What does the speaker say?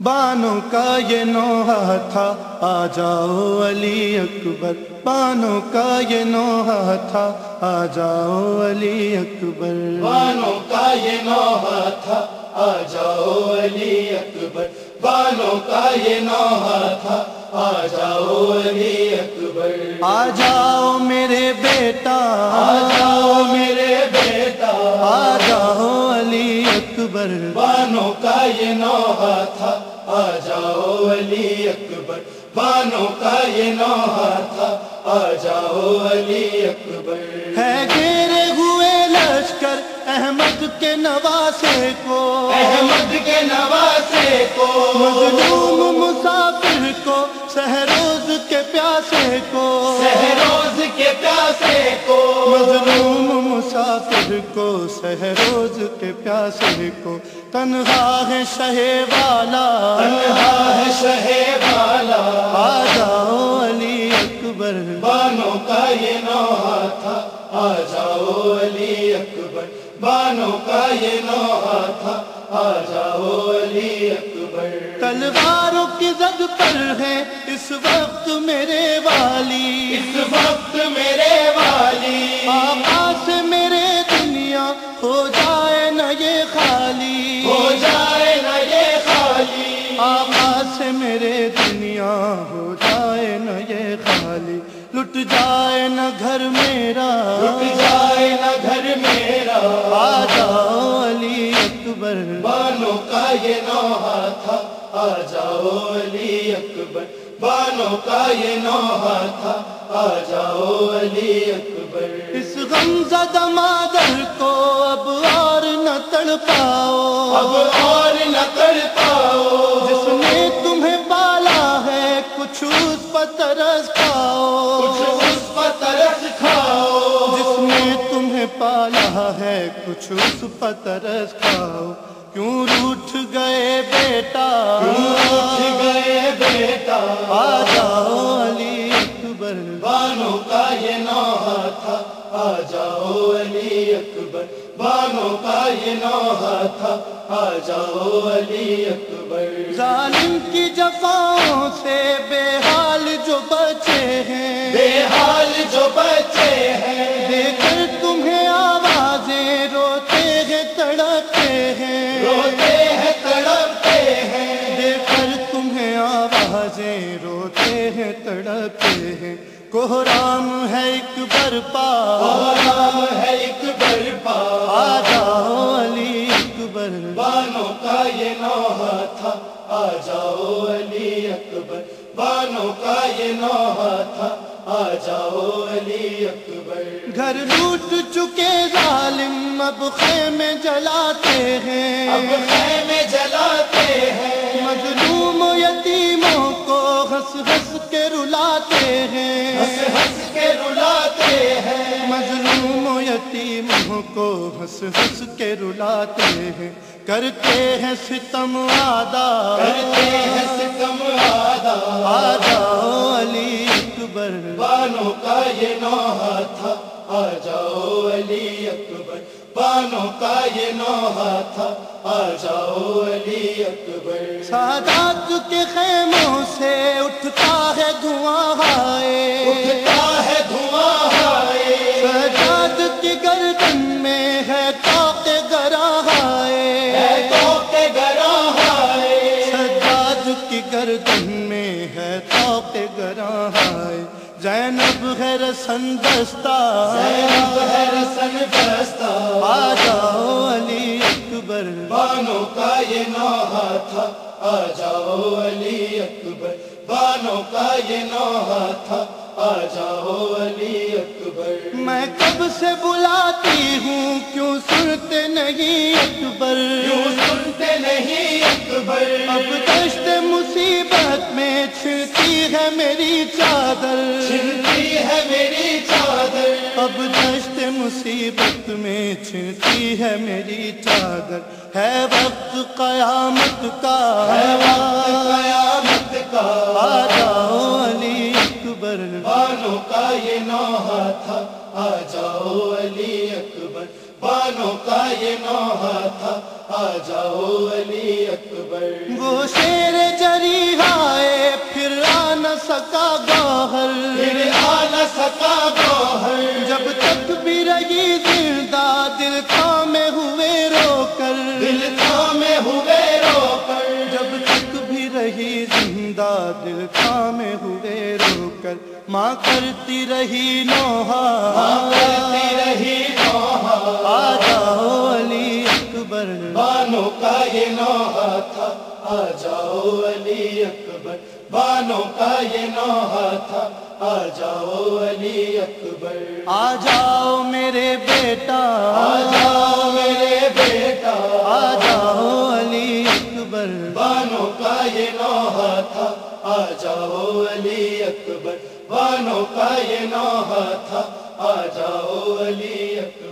بانوں کا یہ نوحہ تھا۔ آ جاؤ علی اکبر بانوں کا یہ نوحہ تھا۔ آ جاؤ علی اکبر۔ بانوں کا یہ نوحہ تھا۔ آ جاؤ علی اکبر۔ بانوں کا یہ نوحہ تھا۔ آ جاؤ علی اکبر۔ آ جاؤ میرے بیٹا۔ آ جاؤ میرے بیٹا۔ آ جاؤ علی اکبر۔ بانوں کا یہ نوحہ تھا۔ علی اکبر بانوں کا یہ نوحہ تھا۔ آ جاؤ علی اکبر۔ ہے گھیرے ہوئے لشکر احمد کے نواسے کو۔ احمد کے نواسے مظلوم مسافر کو سہروز کے پیاسے کو۔ تنہا ہے شہ والا۔ تنہا ہے شہ والا۔ آ جاؤ علی اکبر۔ بانوں کا یہ نوحہ تھا۔ آ جاؤ علی اکبر۔ بانوں کا یہ نوحہ تھا۔ آ جاؤ علی اکبر۔ تلواروں کی زد پر ہے اس وقت میرے والی۔ اس وقت میرے والی۔ آقا سے میرے دنیا ہو جائے نہ یہ خالی۔ ہو جائے نہ یہ خالی۔ آقا سے میرے دنیا ہو جائے نہ یہ خالی۔ لٹ جائے نہ گھر میرا۔ رک جائے نہ گھر میرا۔ آ جاؤ علی اکبر۔ بانوں کا یہ نوحہ تھا۔ آ جاؤ علی اکبر بانوں کا یہ نوحہ تھا۔ آ جاؤ علی اکبر۔ اس غم زدہ مادر کو اب اور نہ تڑ پاؤ اب اور نہ کر پاؤ جس نے تمہیں پالا ہے کچھ اس پر ترس کھاؤ۔ کچھ اس پر ترس کھاؤ۔ جس نے تمہیں پالا ہے کچھ اس پر ترس کھاؤ۔ کیوں روٹھ گئے بیٹا؟ بیٹا آ جاؤ علی اکبر۔ بانوں کا یہ نوحہ تھا۔ آ جاؤ علی اکبر۔ بانوں کا یہ نوحہ تھا۔ آ جاؤ علی اکبر۔ ظالم کی جفاؤں سے بے حال جو بچے ہیں۔ بے حال جو بچے ہیں۔ دیکھ آوازیں روتے ہیں تڑپتے ہیں۔ کوہرام ہے ایک برپا۔ نام ہے ایک برپا۔ آ جاؤ علی اکبر۔ بانوں کا یہ نوحہ تھا۔ آ جاؤ علی اکبر۔ بانوں کا یہ نوحہ تھا۔ آ جاؤ علی اکبر۔ گھر لوٹ چکے ظالم اب خیمے جلاتے ہیں۔ اب خیمے جلاتے ہیں۔ کو ہنس ہنس کے رلاتے ہیں۔ ہنس ہنس کے رلاتے ہیں۔ مظلوم یتیموں کو ہنس ہنس کے رلاتے ہیں۔ کرتے ہیں ستم آدا کرتے ہیں ستم آدھا۔ آ جاؤ علی اکبر۔ بانوں کا یہ نوحہ تھا۔ آ جاؤ علی اکبر۔ بانوں کا یہ نوحہ تھا۔ سادات کے خیموں سے اٹھتا ہے دھواں ہائے۔ اٹھتا ہے دھواں ہائے۔ سجاد کی گردن میں ہے توق گرا ہائے۔ ہائے۔ کی گردن میں ہے توق گرا ہائے۔ زینب ہے رسن دستہ زینب ہے رسن بستا آ جاؤ علی اکبر۔ بانوں کا یہ نوحہ تھا آ جاؤ علی اکبر۔ بانوں کا یہ نوحہ تھا آ جاؤ علی اکبر۔ میں کب سے بلاتی ہوں کیوں سنتے نہیں اکبر؟ کیوں سنتے نہیں اکبر؟ اب دشت مصیبت میں چھڑتی ہے میری چادر۔ چھنتی ہے میری چادر۔ اب دشت مصیبت میں چھڑتی ہے میری چادر۔ ہے وقت قیامت کا۔ ہے وقت قیامت کا۔ آ جاؤ علی اکبر۔ بانوں کا یہ نوحہ تھا۔ آ جاؤ علی اکبر۔ بانوں کا یہ نوحہ تھا۔ آ جاؤ علی اکبر۔ وہ شیر سکا گوہر۔ پھر آ نہ سکا گوہر۔ جب تک بھی رہی زندہ دل تھامے ہوئے رو کر دل تھامے ہوئے رو کر جب تک بھی رہی زندہ دل تھامے ہوئے رو کر ماں کرتی رہی نوحہ۔ کرتی رہی نوحہ۔ آ جاؤ علی اکبر۔ بانوں کا یہ نوحہ تھا۔ آ جاؤ علی اکبر۔ بانوں کا یہ نوحہ تھا۔ آ جاؤ علی اکبر۔ آ جاؤ میرے بیٹا۔ آ جاؤ میرے بیٹا۔ آ جاؤ علی اکبر۔ بانو کا یہ نوحہ تھا۔ آ جاؤ علی اکبر۔ بانو کا یہ نوحہ تھا۔ آ جاؤ علی اکبر۔